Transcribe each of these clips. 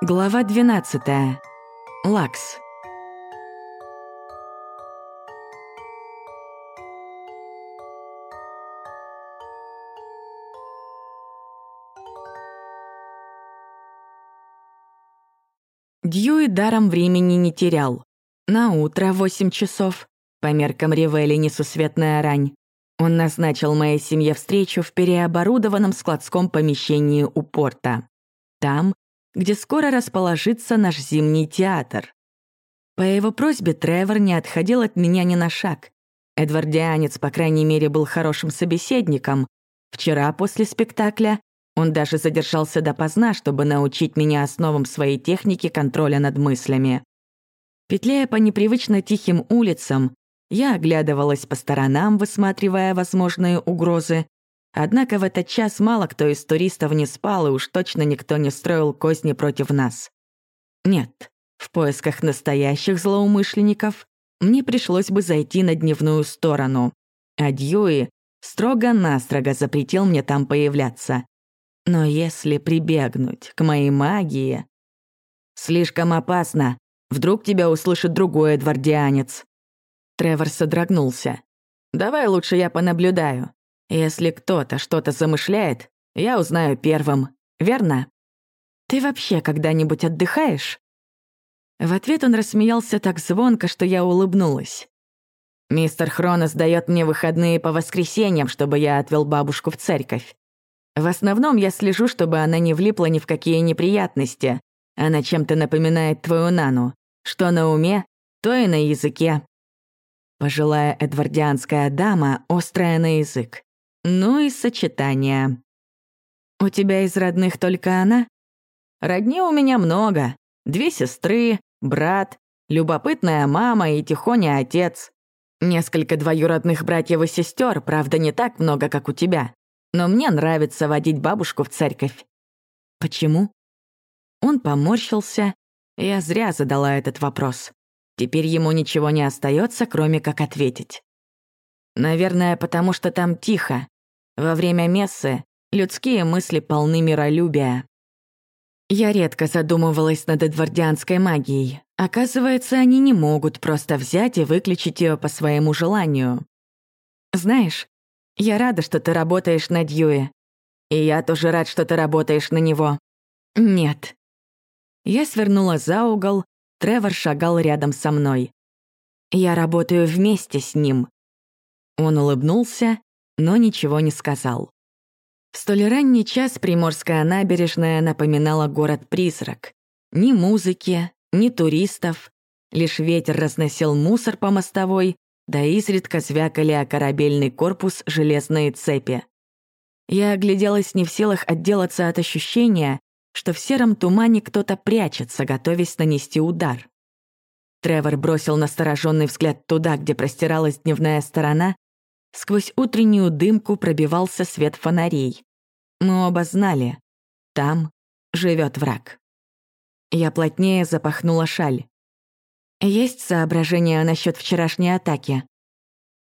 Глава 12. Лакс. Дьюи даром времени не терял. На утро 8 часов, по меркам Ривели несусветная рань, он назначил моей семье встречу в переоборудованном складском помещении у порта. Там, где скоро расположится наш зимний театр. По его просьбе Тревор не отходил от меня ни на шаг. Эдвардианец, по крайней мере, был хорошим собеседником. Вчера после спектакля он даже задержался допоздна, чтобы научить меня основам своей техники контроля над мыслями. Петляя по непривычно тихим улицам, я оглядывалась по сторонам, высматривая возможные угрозы, Однако в этот час мало кто из туристов не спал, и уж точно никто не строил козни против нас. Нет, в поисках настоящих злоумышленников мне пришлось бы зайти на дневную сторону. А Дьюи строго-настрого запретил мне там появляться. Но если прибегнуть к моей магии... Слишком опасно. Вдруг тебя услышит другой эдвардианец. Тревор содрогнулся. «Давай лучше я понаблюдаю. Если кто-то что-то замышляет, я узнаю первым, верно? Ты вообще когда-нибудь отдыхаешь? В ответ он рассмеялся так звонко, что я улыбнулась. Мистер Хронос дает мне выходные по воскресеньям, чтобы я отвел бабушку в церковь. В основном я слежу, чтобы она не влипла ни в какие неприятности. Она чем-то напоминает твою Нану. Что на уме, то и на языке. Пожилая эдвардианская дама, острая на язык. Ну и сочетание. У тебя из родных только она? Родни у меня много. Две сестры, брат, любопытная мама и тихоня отец. Несколько двоюродных братьев и сестер, правда, не так много, как у тебя. Но мне нравится водить бабушку в церковь. Почему? Он поморщился. Я зря задала этот вопрос. Теперь ему ничего не остается, кроме как ответить. Наверное, потому что там тихо. Во время мессы людские мысли полны миролюбия. Я редко задумывалась над эдвардианской магией. Оказывается, они не могут просто взять и выключить ее по своему желанию. Знаешь, я рада, что ты работаешь над Дьюи. И я тоже рад, что ты работаешь на него. Нет. Я свернула за угол, Тревор шагал рядом со мной. Я работаю вместе с ним. Он улыбнулся, но ничего не сказал. В столь ранний час Приморская набережная напоминала город-призрак. Ни музыки, ни туристов. Лишь ветер разносил мусор по мостовой, да изредка звякали о корабельный корпус железные цепи. Я огляделась не в силах отделаться от ощущения, что в сером тумане кто-то прячется, готовясь нанести удар. Тревор бросил настороженный взгляд туда, где простиралась дневная сторона, Сквозь утреннюю дымку пробивался свет фонарей. Мы оба знали. Там живет враг. Я плотнее запахнула шаль. Есть соображения насчет вчерашней атаки?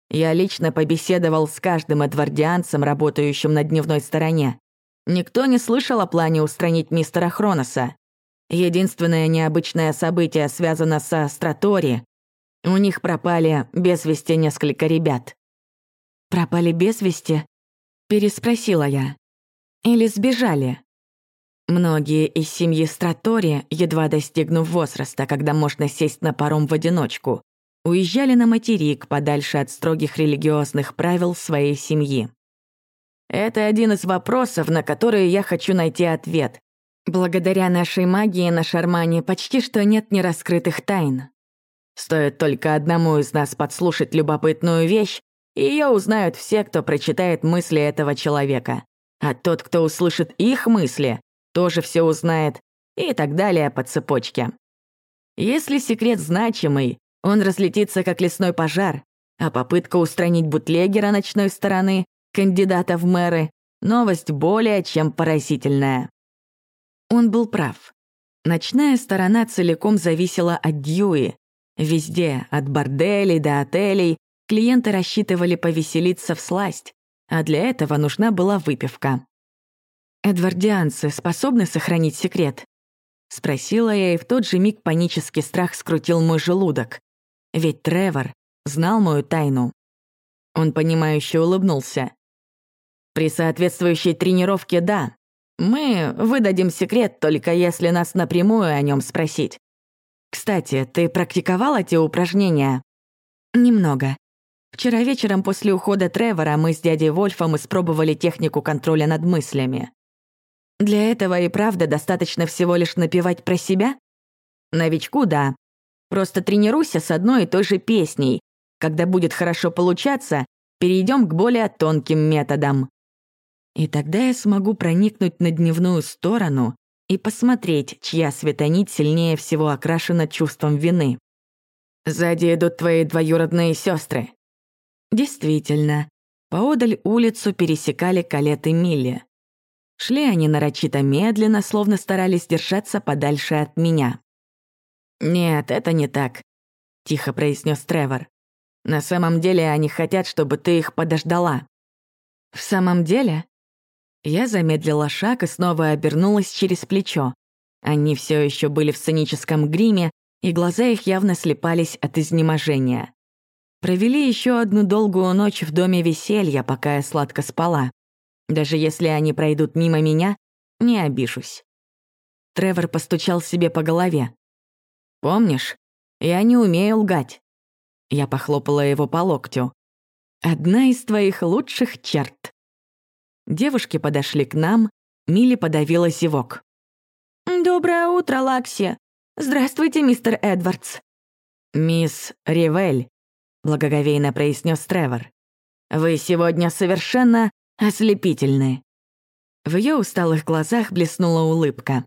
Я лично побеседовал с каждым эдвардианцем, работающим на дневной стороне. Никто не слышал о плане устранить мистера Хроноса. Единственное необычное событие связано со Стратори. У них пропали без вести несколько ребят. «Пропали без вести?» — переспросила я. «Или сбежали?» Многие из семьи Стратори, едва достигнув возраста, когда можно сесть на паром в одиночку, уезжали на материк подальше от строгих религиозных правил своей семьи. Это один из вопросов, на которые я хочу найти ответ. Благодаря нашей магии на Шармане почти что нет нераскрытых тайн. Стоит только одному из нас подслушать любопытную вещь, ее узнают все, кто прочитает мысли этого человека. А тот, кто услышит их мысли, тоже все узнает, и так далее по цепочке. Если секрет значимый, он разлетится как лесной пожар, а попытка устранить бутлегера ночной стороны, кандидата в мэры, новость более чем поразительная. Он был прав. Ночная сторона целиком зависела от Дьюи. Везде, от борделей до отелей, Клиенты рассчитывали повеселиться в сласть, а для этого нужна была выпивка. Эдвардианцы способны сохранить секрет? — спросила я, и в тот же миг панический страх скрутил мой желудок. Ведь Тревор знал мою тайну. Он понимающе улыбнулся. При соответствующей тренировке — да. Мы выдадим секрет, только если нас напрямую о нем спросить. Кстати, ты практиковала те упражнения? Немного. Вчера вечером после ухода Тревора мы с дядей Вольфом испробовали технику контроля над мыслями. Для этого и правда достаточно всего лишь напевать про себя? Новичку — да. Просто тренируйся с одной и той же песней. Когда будет хорошо получаться, перейдем к более тонким методам. И тогда я смогу проникнуть на дневную сторону и посмотреть, чья светонить сильнее всего окрашена чувством вины. Сзади идут твои двоюродные сестры. Действительно, поодаль улицу пересекали Калет и Милли. Шли они нарочито медленно, словно старались держаться подальше от меня. «Нет, это не так», — тихо произнес Тревор. «На самом деле они хотят, чтобы ты их подождала». «В самом деле?» Я замедлила шаг и снова обернулась через плечо. Они все еще были в сценическом гриме, и глаза их явно слепались от изнеможения. Провели еще одну долгую ночь в доме веселья, пока я сладко спала. Даже если они пройдут мимо меня, не обижусь. Тревор постучал себе по голове. «Помнишь, я не умею лгать». Я похлопала его по локтю. «Одна из твоих лучших черт». Девушки подошли к нам, Милли подавила зевок. «Доброе утро, Лакси. Здравствуйте, мистер Эдвардс». «Мисс Ривель», — благоговейно произнес Тревор. «Вы сегодня совершенно ослепительны». В ее усталых глазах блеснула улыбка.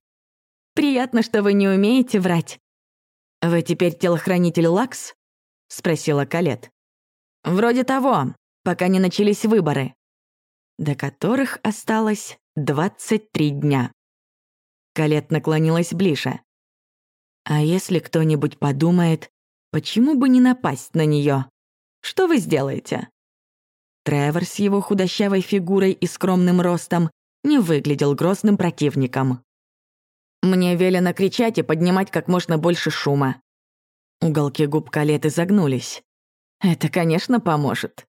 «Приятно, что вы не умеете врать». «Вы теперь телохранитель Лакс?» — спросила Калет. «Вроде того, пока не начались выборы» до которых осталось 23 дня. Калет наклонилась ближе. «А если кто-нибудь подумает, почему бы не напасть на нее? Что вы сделаете?» Тревор с его худощавой фигурой и скромным ростом не выглядел грозным противником. «Мне велено кричать и поднимать как можно больше шума». Уголки губ Калеты загнулись. «Это, конечно, поможет».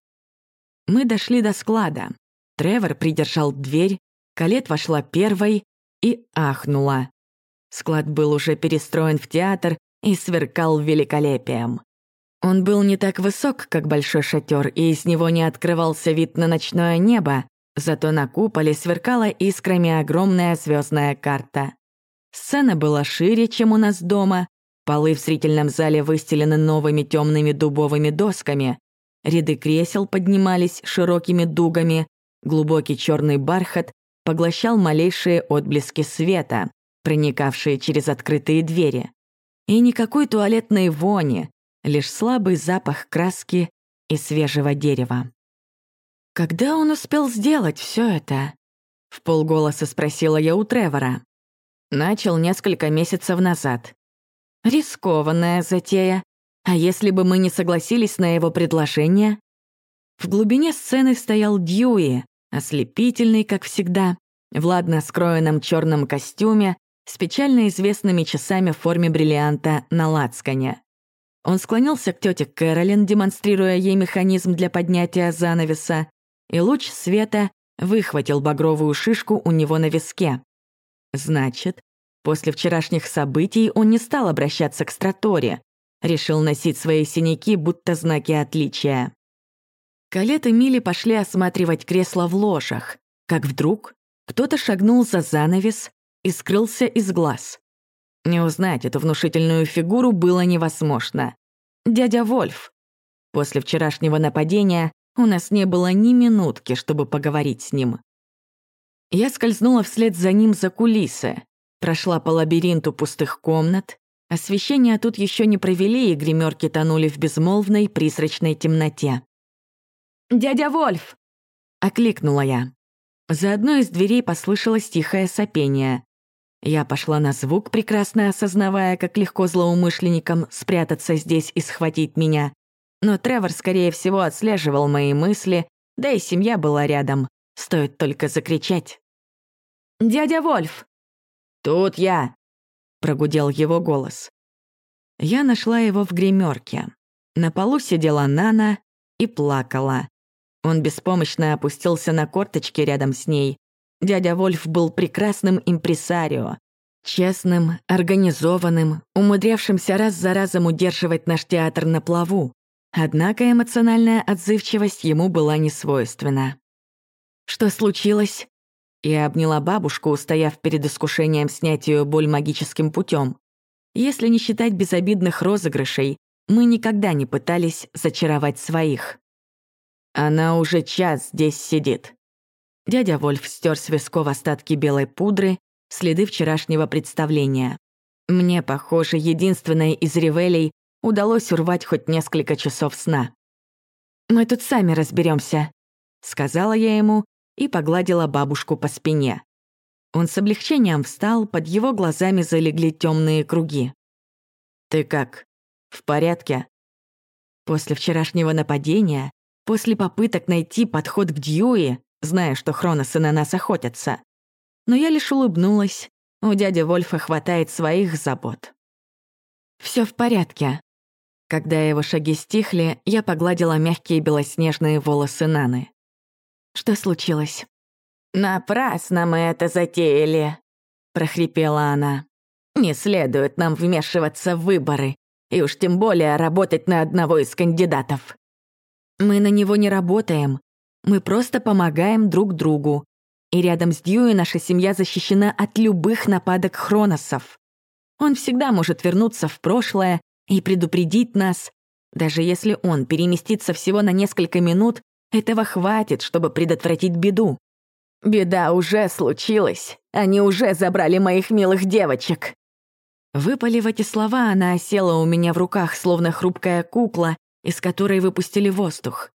Мы дошли до склада. Тревор придержал дверь, Калет вошла первой и ахнула. Склад был уже перестроен в театр и сверкал великолепием. Он был не так высок, как большой шатер, и из него не открывался вид на ночное небо, зато на куполе сверкала искрами огромная звездная карта. Сцена была шире, чем у нас дома, полы в зрительном зале выстелены новыми темными дубовыми досками, ряды кресел поднимались широкими дугами, Глубокий черный бархат поглощал малейшие отблески света, проникавшие через открытые двери. И никакой туалетной вони, лишь слабый запах краски и свежего дерева. «Когда он успел сделать все это?» — в полголоса спросила я у Тревора. Начал несколько месяцев назад. Рискованная затея. А если бы мы не согласились на его предложение? В глубине сцены стоял Дьюи, Ослепительный, как всегда, в ладно скроенном черном костюме, с печально известными часами в форме бриллианта на лацкане. Он склонился к тете Кэролин, демонстрируя ей механизм для поднятия занавеса, и луч света выхватил багровую шишку у него на виске. Значит, после вчерашних событий он не стал обращаться к Страторе, решил носить свои синяки, будто знаки отличия. Калет и Мили пошли осматривать кресла в ложах, как вдруг кто-то шагнул за занавес и скрылся из глаз. Не узнать эту внушительную фигуру было невозможно. Дядя Вольф. После вчерашнего нападения у нас не было ни минутки, чтобы поговорить с ним. Я скользнула вслед за ним за кулисы, прошла по лабиринту пустых комнат, освещения тут еще не провели, и гримерки тонули в безмолвной призрачной темноте. «Дядя Вольф!» — окликнула я. За одной из дверей послышалось тихое сопение. Я пошла на звук, прекрасно осознавая, как легко злоумышленникам спрятаться здесь и схватить меня. Но Тревор, скорее всего, отслеживал мои мысли, да и семья была рядом. Стоит только закричать. «Дядя Вольф!» «Тут я!» — прогудел его голос. Я нашла его в гримерке. На полу сидела Нана и плакала. Он беспомощно опустился на корточки рядом с ней. Дядя Вольф был прекрасным импресарио, честным, организованным, умудрявшимся раз за разом удерживать наш театр на плаву. Однако эмоциональная отзывчивость ему была не свойственна. «Что случилось?» Я обняла бабушку, устояв перед искушением снять ее боль магическим путем. Если не считать безобидных розыгрышей, мы никогда не пытались зачаровать своих. Она уже час здесь сидит. Дядя Вольф стер с висков остатки белой пудры, следы вчерашнего представления. Мне, похоже, единственной из ревелей удалось урвать хоть несколько часов сна. «Мы тут сами разберемся, сказала я ему и погладила бабушку по спине. Он с облегчением встал, под его глазами залегли темные круги. «Ты как? В порядке?» После вчерашнего нападения, после попыток найти подход к Дьюи, зная, что Хроносы на нас охотятся. Но я лишь улыбнулась. У дяди Вольфа хватает своих забот. Все в порядке». Когда его шаги стихли, я погладила мягкие белоснежные волосы Наны. Что случилось?» «Напрасно мы это затеяли», — прохрипела она. «Не следует нам вмешиваться в выборы, и уж тем более работать на одного из кандидатов». «Мы на него не работаем. Мы просто помогаем друг другу. И рядом с Дьюи наша семья защищена от любых нападок хроносов. Он всегда может вернуться в прошлое и предупредить нас. Даже если он переместится всего на несколько минут, этого хватит, чтобы предотвратить беду. Беда уже случилась. Они уже забрали моих милых девочек. Выпалив эти слова, она осела у меня в руках, словно хрупкая кукла, из которой выпустили воздух.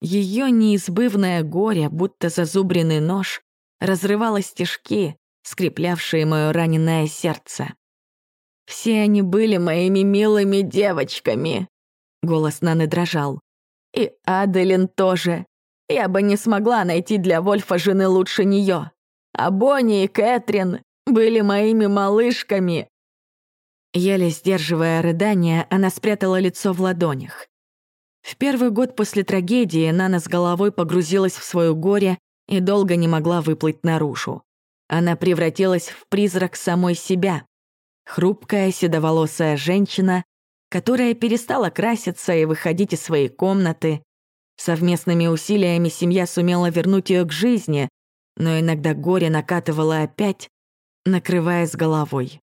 Ее неизбывное горе, будто зазубренный нож, разрывало стежки, скреплявшие мое раненое сердце. «Все они были моими милыми девочками», — голос Наны дрожал. И Аделин тоже. Я бы не смогла найти для Вольфа жены лучше нее. А Бонни и Кэтрин были моими малышками. Еле сдерживая рыдания, она спрятала лицо в ладонях. В первый год после трагедии Нана с головой погрузилась в свое горе и долго не могла выплыть наружу. Она превратилась в призрак самой себя. Хрупкая, седоволосая женщина, которая перестала краситься и выходить из своей комнаты. Совместными усилиями семья сумела вернуть ее к жизни, но иногда горе накатывало опять, накрывая с головой.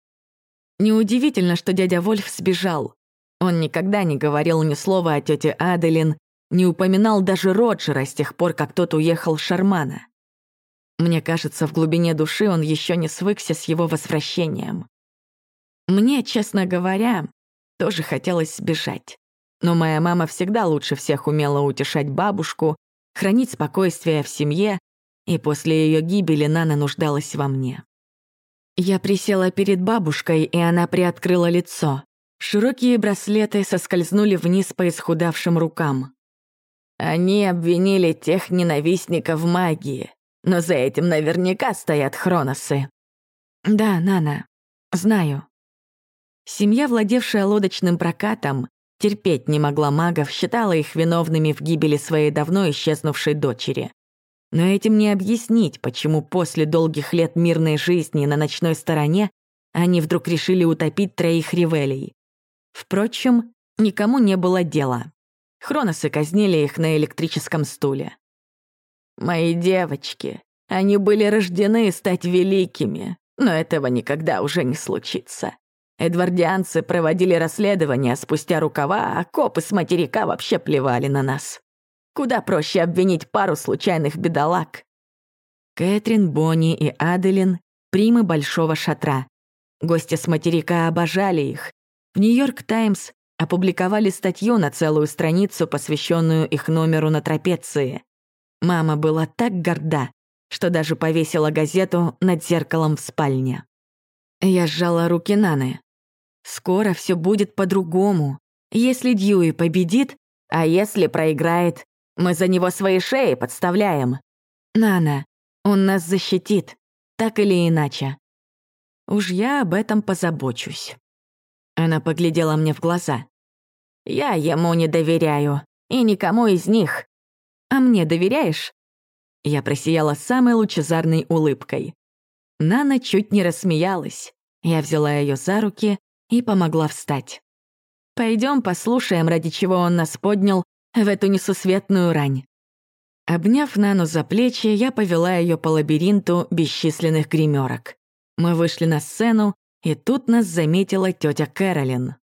Неудивительно, что дядя Вольф сбежал. Он никогда не говорил ни слова о тете Аделин, не упоминал даже Роджера с тех пор, как тот уехал в Шармана. Мне кажется, в глубине души он еще не свыкся с его возвращением. Мне, честно говоря, тоже хотелось сбежать. Но моя мама всегда лучше всех умела утешать бабушку, хранить спокойствие в семье, и после ее гибели Нана нуждалась во мне. Я присела перед бабушкой, и она приоткрыла лицо. Широкие браслеты соскользнули вниз по исхудавшим рукам. Они обвинили тех ненавистников магии, но за этим наверняка стоят хроносы. Да, Нана, знаю. Семья, владевшая лодочным прокатом, терпеть не могла магов, считала их виновными в гибели своей давно исчезнувшей дочери. Но этим не объяснить, почему после долгих лет мирной жизни на ночной стороне они вдруг решили утопить троих ревелей. Впрочем, никому не было дела. Хроносы казнили их на электрическом стуле. «Мои девочки, они были рождены стать великими, но этого никогда уже не случится. Эдвардианцы проводили расследование спустя рукава, а копы с материка вообще плевали на нас. Куда проще обвинить пару случайных бедолаг. Кэтрин, Бонни и Аделин — примы большого шатра. Гости с материка обожали их. В «Нью-Йорк Таймс» опубликовали статью на целую страницу, посвященную их номеру на трапеции. Мама была так горда, что даже повесила газету над зеркалом в спальне. Я сжала руки Наны. Скоро все будет по-другому. Если Дьюи победит, а если проиграет, мы за него свои шеи подставляем. Нана, он нас защитит, так или иначе. Уж я об этом позабочусь. Она поглядела мне в глаза. «Я ему не доверяю, и никому из них. А мне доверяешь?» Я просияла самой лучезарной улыбкой. Нана чуть не рассмеялась. Я взяла ее за руки и помогла встать. Пойдем послушаем, ради чего он нас поднял в эту несусветную рань». Обняв Нану за плечи, я повела ее по лабиринту бесчисленных гримерок. Мы вышли на сцену, и тут нас заметила тетя Кэролин.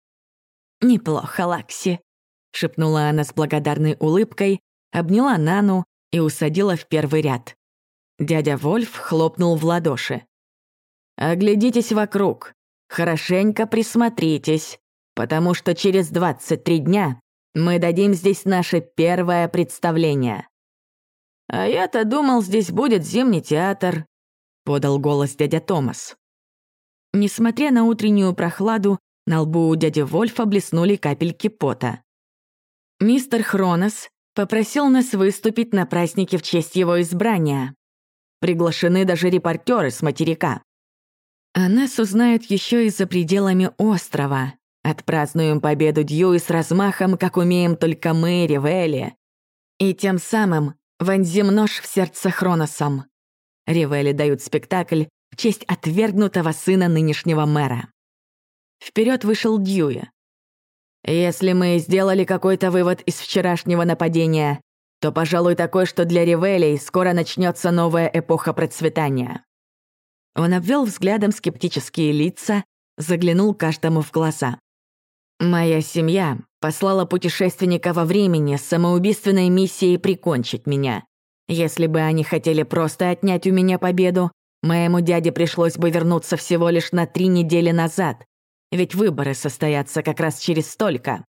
«Неплохо, Лакси», — шепнула она с благодарной улыбкой, обняла Нану и усадила в первый ряд. Дядя Вольф хлопнул в ладоши. «Оглядитесь вокруг, хорошенько присмотритесь, потому что через 23 дня мы дадим здесь наше первое представление». «А я-то думал, здесь будет зимний театр», — подал голос дядя Томас. Несмотря на утреннюю прохладу, на лбу у дяди Вольфа блеснули капельки пота. Мистер Хронос попросил нас выступить на празднике в честь его избрания. Приглашены даже репортеры с материка. А нас узнают еще и за пределами острова, Отпразднуем победу Дьюи с размахом, как умеем только мы, Ривелли. И тем самым вонзим нож в сердце Хроносом. Ривелли дают спектакль в честь отвергнутого сына нынешнего мэра. Вперед вышел Дьюи. Если мы сделали какой-то вывод из вчерашнего нападения, то, пожалуй, такой, что для Ривелей скоро начнется новая эпоха процветания. Он обвел взглядом скептические лица, заглянул каждому в глаза. Моя семья послала путешественника во времени с самоубийственной миссией прикончить меня. Если бы они хотели просто отнять у меня победу, моему дяде пришлось бы вернуться всего лишь на три недели назад, ведь выборы состоятся как раз через столько.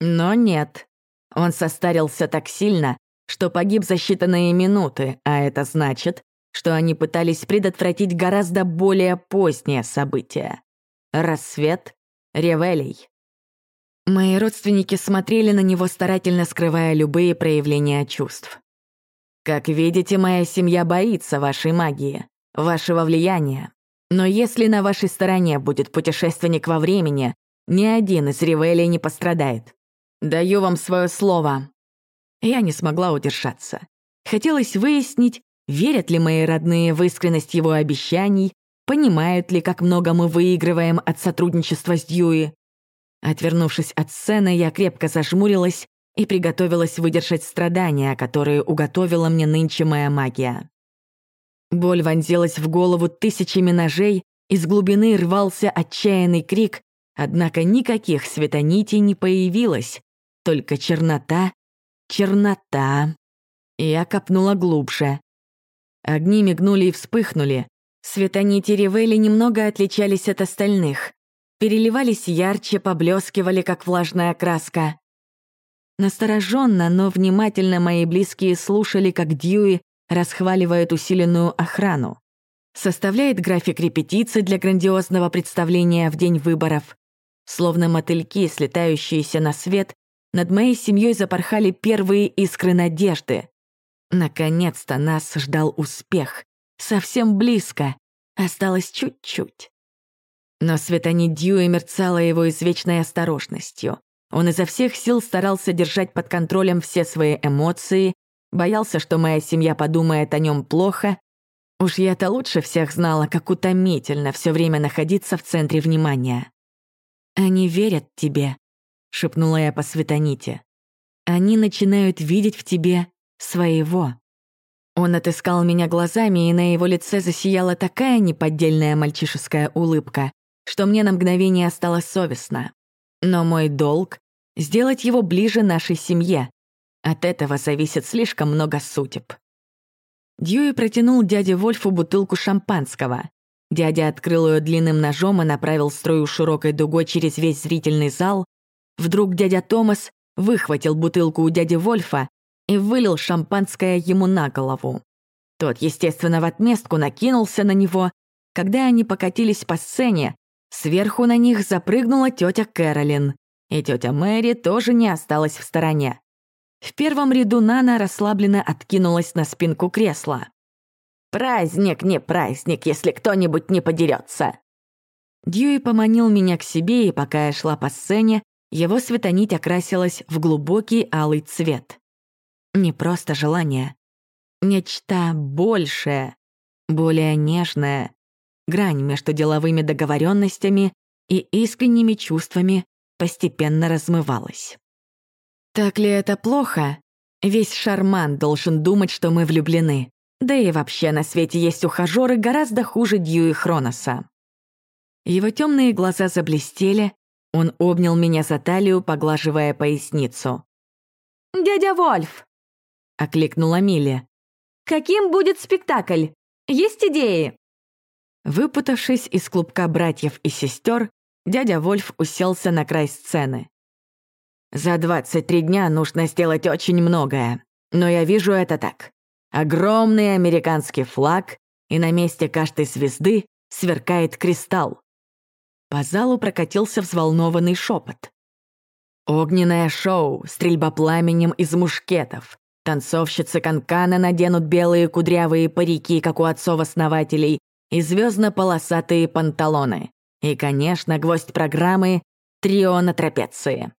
Но нет. Он состарился так сильно, что погиб за считанные минуты, а это значит, что они пытались предотвратить гораздо более позднее событие. Рассвет Ревелей. Мои родственники смотрели на него, старательно скрывая любые проявления чувств. Как видите, моя семья боится вашей магии, вашего влияния. Но если на вашей стороне будет путешественник во времени, ни один из Ривелей не пострадает. Даю вам свое слово. Я не смогла удержаться. Хотелось выяснить, верят ли мои родные в искренность его обещаний, понимают ли, как много мы выигрываем от сотрудничества с Дьюи. Отвернувшись от сцены, я крепко зажмурилась и приготовилась выдержать страдания, которые уготовила мне нынче моя магия. Боль вонзилась в голову тысячами ножей, из глубины рвался отчаянный крик, однако никаких светонитей не появилось, только чернота, чернота. Я копнула глубже. Огни мигнули и вспыхнули. Светонити Ривели немного отличались от остальных переливались ярче, поблескивали, как влажная краска. Настороженно, но внимательно мои близкие слушали, как Дьюи расхваливает усиленную охрану. Составляет график репетиций для грандиозного представления в день выборов. Словно мотыльки, слетающиеся на свет, над моей семьей запорхали первые искры надежды. Наконец-то нас ждал успех. Совсем близко. Осталось чуть-чуть. Но Светани Дьюи мерцала его извечной осторожностью. Он изо всех сил старался держать под контролем все свои эмоции, боялся, что моя семья подумает о нем плохо. Уж я-то лучше всех знала, как утомительно все время находиться в центре внимания. «Они верят тебе», — шепнула я по Светоните. «Они начинают видеть в тебе своего». Он отыскал меня глазами, и на его лице засияла такая неподдельная мальчишеская улыбка, что мне на мгновение стало совестно. Но мой долг — сделать его ближе нашей семье. От этого зависит слишком много судеб. Дьюи протянул дяде Вольфу бутылку шампанского. Дядя открыл ее длинным ножом и направил струю широкой дугой через весь зрительный зал. Вдруг дядя Томас выхватил бутылку у дяди Вольфа и вылил шампанское ему на голову. Тот, естественно, в отместку накинулся на него. Когда они покатились по сцене, Сверху на них запрыгнула тетя Кэролин, и тетя Мэри тоже не осталась в стороне. В первом ряду Нана расслабленно откинулась на спинку кресла. «Праздник не праздник, если кто-нибудь не подерется. Дьюи поманил меня к себе, и пока я шла по сцене, его светонить окрасилась в глубокий алый цвет. Не просто желание. Нечто большее, более нежное. Грань между деловыми договоренностями и искренними чувствами постепенно размывалась. Так ли это плохо? Весь шарман должен думать, что мы влюблены. Да и вообще на свете есть ухажеры гораздо хуже Дьюи Хроноса. Его темные глаза заблестели, он обнял меня за талию, поглаживая поясницу. «Дядя Вольф!» — окликнула Милли. «Каким будет спектакль? Есть идеи?» Выпутавшись из клубка братьев и сестер, дядя Вольф уселся на край сцены. «За 23 дня нужно сделать очень многое, но я вижу это так. Огромный американский флаг, и на месте каждой звезды сверкает кристалл. По залу прокатился взволнованный шепот. Огненное шоу, стрельба пламенем из мушкетов. Танцовщицы канкана наденут белые кудрявые парики, как у отцов-основателей, и звездно-полосатые панталоны. И, конечно, гвоздь программы — трио на трапеции.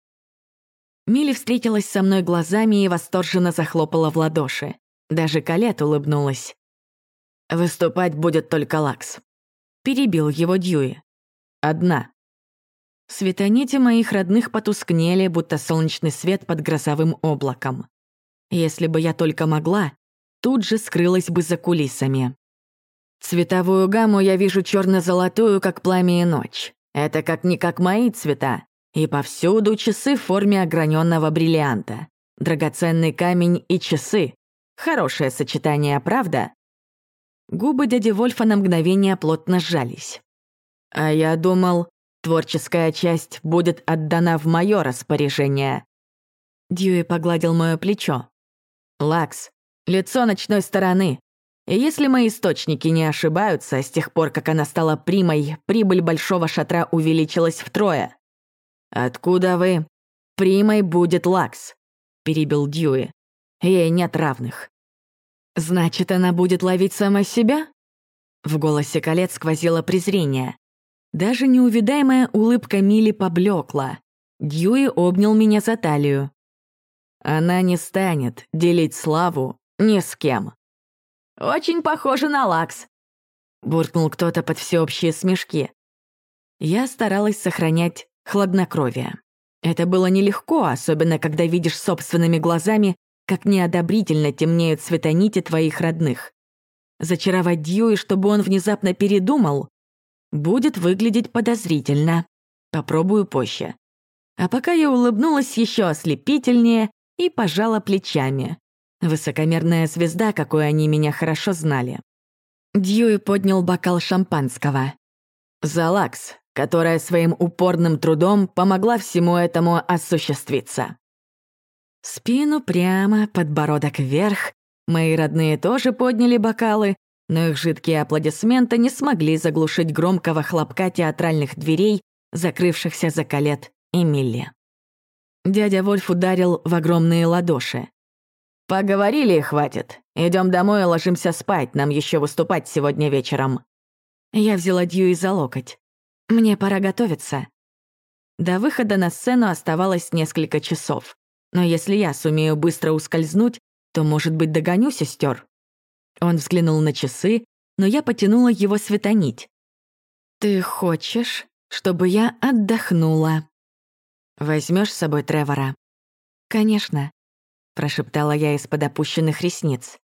Милли встретилась со мной глазами и восторженно захлопала в ладоши. Даже Калет улыбнулась. «Выступать будет только Лакс». Перебил его Дьюи. «Одна». Светонити моих родных потускнели, будто солнечный свет под грозовым облаком. Если бы я только могла, тут же скрылась бы за кулисами. Цветовую гамму я вижу черно золотую как пламя и ночь. Это как-никак мои цвета. И повсюду часы в форме ограненного бриллианта. Драгоценный камень и часы. Хорошее сочетание, правда?» Губы дяди Вольфа на мгновение плотно сжались. «А я думал, творческая часть будет отдана в мое распоряжение». Дьюи погладил мое плечо. «Лакс, лицо ночной стороны. И если мои источники не ошибаются, с тех пор, как она стала примой, прибыль большого шатра увеличилась втрое». «Откуда вы?» «Примой будет Лакс», — перебил Дьюи. Ей нет равных. Значит, она будет ловить сама себя? В голосе колец сквозило презрение. Даже неувидаемая улыбка Мили поблекла. Дьюи обнял меня за талию. Она не станет делить славу ни с кем. «Очень похоже на Лакс», — буркнул кто-то под всеобщие смешки. Я старалась сохранять хладнокровие. Это было нелегко, особенно когда видишь собственными глазами, как неодобрительно темнеют светонити твоих родных. Зачаровать Дьюи, чтобы он внезапно передумал, будет выглядеть подозрительно. Попробую позже. А пока я улыбнулась еще ослепительнее и пожала плечами. Высокомерная звезда, какой они меня хорошо знали. Дьюи поднял бокал шампанского. «За Лакс, которая своим упорным трудом помогла всему этому осуществиться». Спину прямо, подбородок вверх. Мои родные тоже подняли бокалы, но их жидкие аплодисменты не смогли заглушить громкого хлопка театральных дверей, закрывшихся за колет Эмили. Дядя Вольф ударил в огромные ладоши. «Поговорили и хватит. Идем домой и ложимся спать, нам еще выступать сегодня вечером». Я взяла Дьюи за локоть. «Мне пора готовиться». До выхода на сцену оставалось несколько часов. Но если я сумею быстро ускользнуть, то, может быть, догоню сестер. Он взглянул на часы, но я потянула его светонить. «Ты хочешь, чтобы я отдохнула?» Возьмешь с собой Тревора?» «Конечно», — прошептала я из-под опущенных ресниц.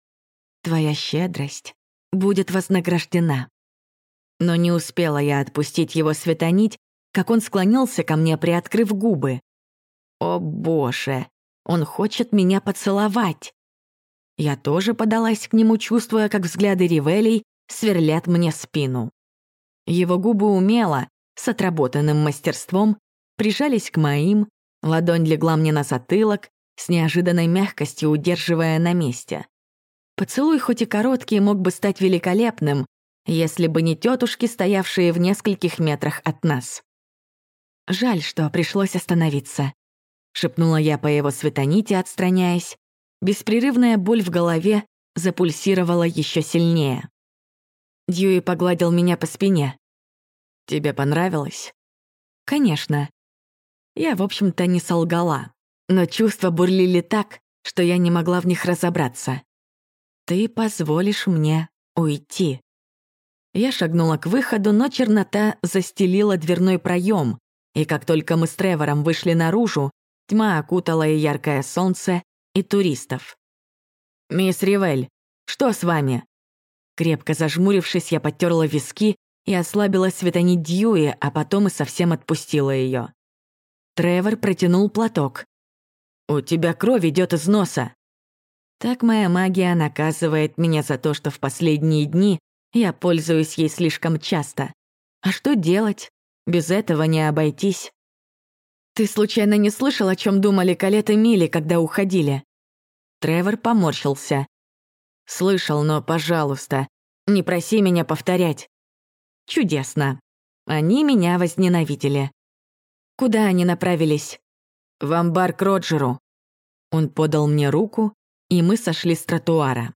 «Твоя щедрость будет вознаграждена». Но не успела я отпустить его светонить, как он склонился ко мне, приоткрыв губы. «О боже!» Он хочет меня поцеловать. Я тоже подалась к нему, чувствуя, как взгляды Ривелей сверлят мне спину. Его губы умело, с отработанным мастерством, прижались к моим, ладонь легла мне на затылок, с неожиданной мягкостью удерживая на месте. Поцелуй, хоть и короткий, мог бы стать великолепным, если бы не тетушки, стоявшие в нескольких метрах от нас. Жаль, что пришлось остановиться шепнула я по его светоните, отстраняясь. Беспрерывная боль в голове запульсировала еще сильнее. Дьюи погладил меня по спине. Тебе понравилось? Конечно. Я, в общем-то, не солгала, но чувства бурлили так, что я не могла в них разобраться. Ты позволишь мне уйти. Я шагнула к выходу, но чернота застелила дверной проем, и как только мы с Тревором вышли наружу, тьма окутала и яркое солнце, и туристов. «Мисс Ривель, что с вами?» Крепко зажмурившись, я подтерла виски и ослабила светонить Дьюи, а потом и совсем отпустила ее. Тревор протянул платок. «У тебя кровь идет из носа». Так моя магия наказывает меня за то, что в последние дни я пользуюсь ей слишком часто. А что делать? Без этого не обойтись. Ты случайно не слышал, о чем думали Калет и Милли, когда уходили? Тревор поморщился. Слышал, но, пожалуйста, не проси меня повторять. Чудесно. Они меня возненавидели. Куда они направились? В амбар к Роджеру. Он подал мне руку, и мы сошли с тротуара.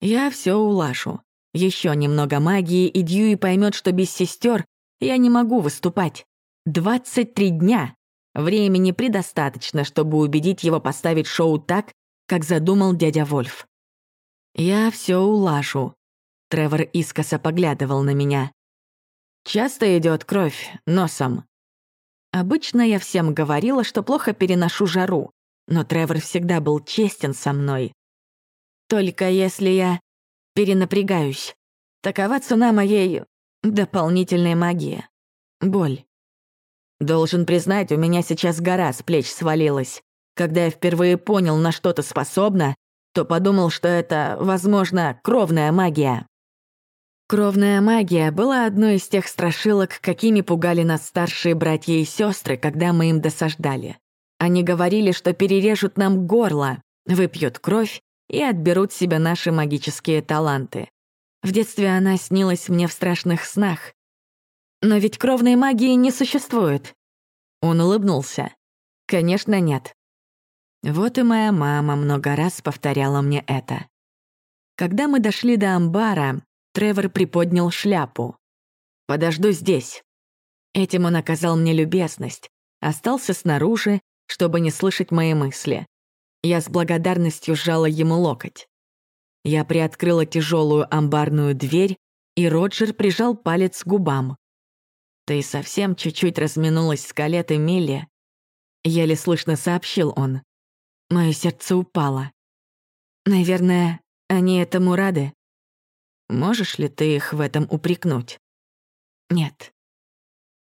Я все улажу. Еще немного магии, и Дьюи поймет, что без сестер я не могу выступать. 23 дня. Времени предостаточно, чтобы убедить его поставить шоу так, как задумал дядя Вольф. «Я все улажу», — Тревор искоса поглядывал на меня. «Часто идет кровь носом». Обычно я всем говорила, что плохо переношу жару, но Тревор всегда был честен со мной. Только если я перенапрягаюсь. Такова цена моей дополнительной магии. Боль. Должен признать, у меня сейчас гора с плеч свалилась. Когда я впервые понял, на что ты способна, то подумал, что это, возможно, кровная магия. Кровная магия была одной из тех страшилок, какими пугали нас старшие братья и сестры, когда мы им досаждали. Они говорили, что перережут нам горло, выпьют кровь и отберут себе наши магические таланты. В детстве она снилась мне в страшных снах. Но ведь кровной магии не существует. Он улыбнулся. Конечно, нет. Вот и моя мама много раз повторяла мне это. Когда мы дошли до амбара, Тревор приподнял шляпу. «Подожду здесь». Этим он оказал мне любезность, остался снаружи, чтобы не слышать мои мысли. Я с благодарностью сжала ему локоть. Я приоткрыла тяжелую амбарную дверь, и Роджер прижал палец к губам. «Ты совсем чуть-чуть разминулась с Калет и Милли», — еле слышно сообщил он. Мое сердце упало. «Наверное, они этому рады. Можешь ли ты их в этом упрекнуть?» «Нет».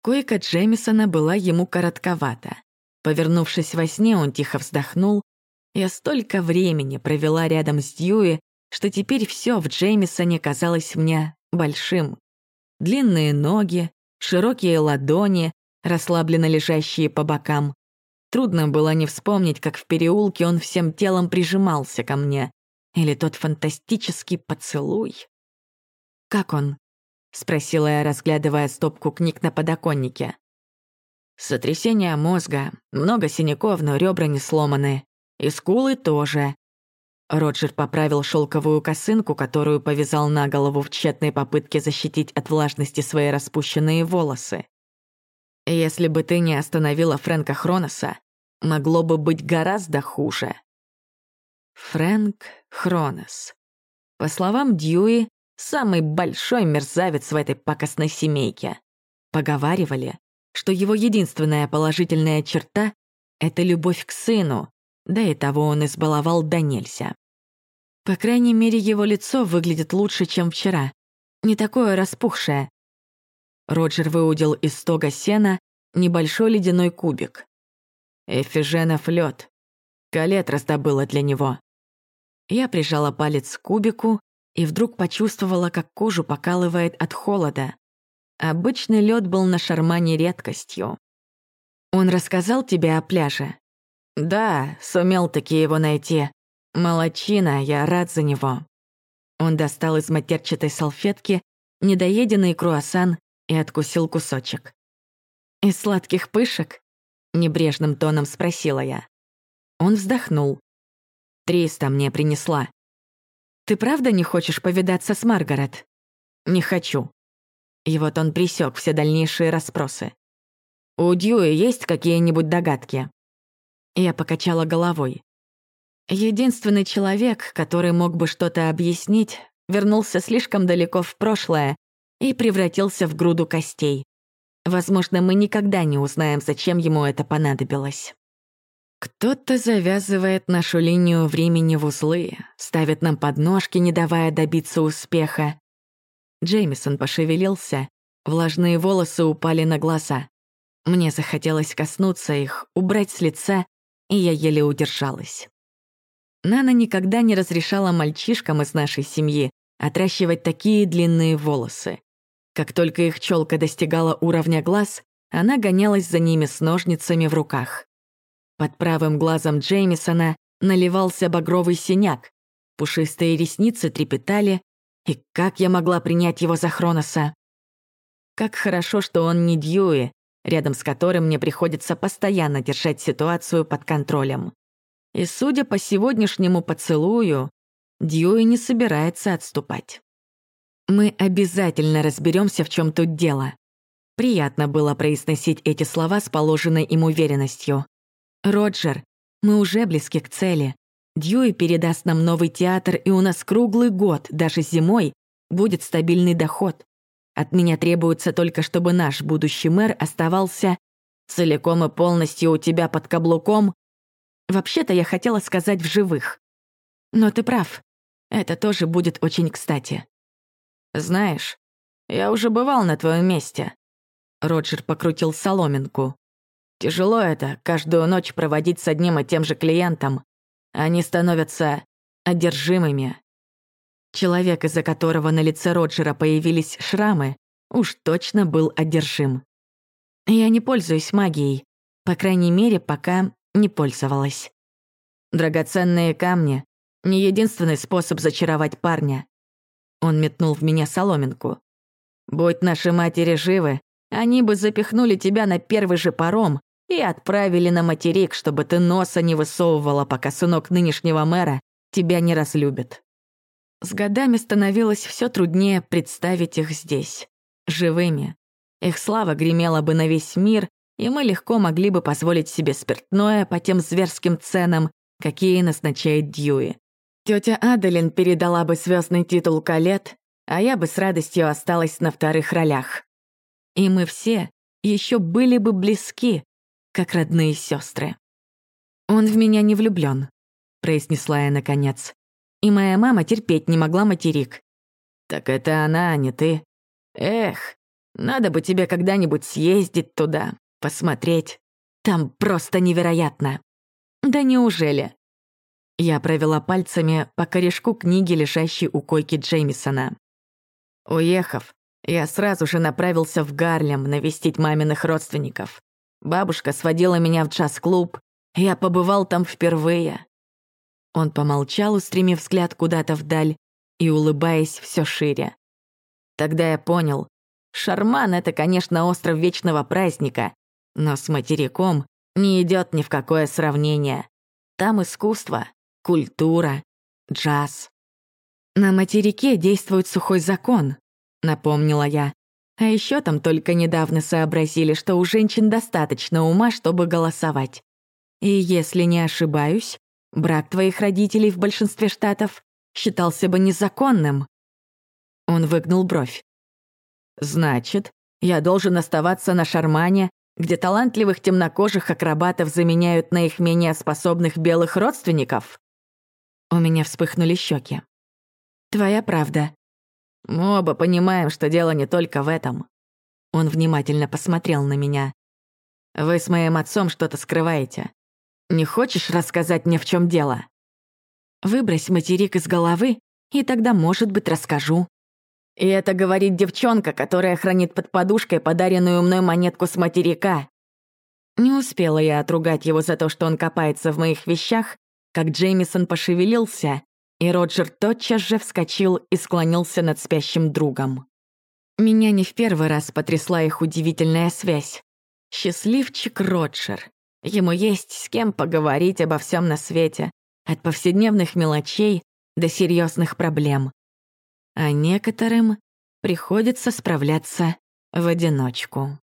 Койка Джемисона была ему коротковата. Повернувшись во сне, он тихо вздохнул я столько времени провела рядом с Дьюи, что теперь все в Джеймисоне казалось мне большим. Длинные ноги, широкие ладони, расслабленно лежащие по бокам. Трудно было не вспомнить, как в переулке он всем телом прижимался ко мне. Или тот фантастический поцелуй. «Как он?» — спросила я, разглядывая стопку книг на подоконнике. «Сотрясение мозга, много синяков, но ребра не сломаны. И скулы тоже. Роджер поправил шелковую косынку, которую повязал на голову в тщетной попытке защитить от влажности свои распущенные волосы. «Если бы ты не остановила Фрэнка Хроноса, могло бы быть гораздо хуже». Фрэнк Хронос. По словам Дьюи, самый большой мерзавец в этой пакостной семейке. Поговаривали, что его единственная положительная черта — это любовь к сыну, да и того он избаловал до нельзя. По крайней мере, его лицо выглядит лучше, чем вчера. Не такое распухшее. Роджер выудил из стога сена небольшой ледяной кубик. Эфиженов лед. Калет раздобыла для него. Я прижала палец к кубику и вдруг почувствовала, как кожу покалывает от холода. Обычный лед был на шармане редкостью. «Он рассказал тебе о пляже?» «Да, сумел таки его найти. Молодчина, я рад за него». Он достал из матерчатой салфетки недоеденный круассан и откусил кусочек. «Из сладких пышек?» — небрежным тоном спросила я. Он вздохнул. «Триста мне принесла». «Ты правда не хочешь повидаться с Маргарет?» «Не хочу». И вот он присек все дальнейшие расспросы. «У Дьюи есть какие-нибудь догадки?» Я покачала головой. Единственный человек, который мог бы что-то объяснить, вернулся слишком далеко в прошлое и превратился в груду костей. Возможно, мы никогда не узнаем, зачем ему это понадобилось. Кто-то завязывает нашу линию времени в узлы, ставит нам подножки, не давая добиться успеха. Джеймисон пошевелился, влажные волосы упали на глаза. Мне захотелось коснуться их, убрать с лица, и я еле удержалась. Нана никогда не разрешала мальчишкам из нашей семьи отращивать такие длинные волосы. Как только их челка достигала уровня глаз, она гонялась за ними с ножницами в руках. Под правым глазом Джеймисона наливался багровый синяк, пушистые ресницы трепетали, и как я могла принять его за Хроноса? Как хорошо, что он не Дьюи, рядом с которым мне приходится постоянно держать ситуацию под контролем. И судя по сегодняшнему поцелую, Дьюи не собирается отступать. Мы обязательно разберемся, в чем тут дело. Приятно было произносить эти слова с положенной им уверенностью. «Роджер, мы уже близки к цели. Дьюи передаст нам новый театр, и у нас круглый год, даже зимой, будет стабильный доход. От меня требуется только, чтобы наш будущий мэр оставался целиком и полностью у тебя под каблуком. Вообще-то я хотела сказать в живых. Но ты прав. Это тоже будет очень кстати. Знаешь, я уже бывал на твоем месте. Роджер покрутил соломинку. Тяжело это, каждую ночь проводить с одним и тем же клиентом. Они становятся одержимыми. Человек, из-за которого на лице Роджера появились шрамы, уж точно был одержим. Я не пользуюсь магией. По крайней мере, пока не пользовалась. Драгоценные камни — не единственный способ зачаровать парня. Он метнул в меня соломинку. Будь наши матери живы, они бы запихнули тебя на первый же паром и отправили на материк, чтобы ты носа не высовывала, пока сынок нынешнего мэра тебя не разлюбит. С годами становилось все труднее представить их здесь, живыми. Их слава гремела бы на весь мир, и мы легко могли бы позволить себе спиртное по тем зверским ценам, какие назначает Дьюи. Тетя Аделин передала бы звездный титул Калет, а я бы с радостью осталась на вторых ролях. И мы все еще были бы близки, как родные сестры. «Он в меня не влюблен, произнесла я наконец. И моя мама терпеть не могла материк. «Так это она, а не ты. Эх, надо бы тебе когда-нибудь съездить туда, посмотреть. Там просто невероятно». «Да неужели?» Я провела пальцами по корешку книги, лежащей у койки Джеймисона. Уехав, я сразу же направился в Гарлем навестить маминых родственников. Бабушка сводила меня в джаз-клуб. Я побывал там впервые. Он помолчал, устремив взгляд куда-то вдаль и улыбаясь все шире. Тогда я понял, Шарман — это, конечно, остров вечного праздника, но с материком не идет ни в какое сравнение. Там искусство, культура, джаз. На материке действует сухой закон, напомнила я. А еще там только недавно сообразили, что у женщин достаточно ума, чтобы голосовать. И если не ошибаюсь, брак твоих родителей в большинстве штатов считался бы незаконным. Он выгнул бровь. Значит, я должен оставаться на Шармане, где талантливых темнокожих акробатов заменяют на их менее способных белых родственников? У меня вспыхнули щеки. Твоя правда. Мы оба понимаем, что дело не только в этом. Он внимательно посмотрел на меня. Вы с моим отцом что-то скрываете. Не хочешь рассказать мне, в чем дело? Выбрось материк из головы, и тогда, может быть, расскажу. И это говорит девчонка, которая хранит под подушкой подаренную мной монетку с материка. Не успела я отругать его за то, что он копается в моих вещах, как Джеймисон пошевелился, и Роджер тотчас же вскочил и склонился над спящим другом. Меня не в первый раз потрясла их удивительная связь. Счастливчик Роджер. Ему есть с кем поговорить обо всем на свете, от повседневных мелочей до серьезных проблем. А некоторым приходится справляться в одиночку.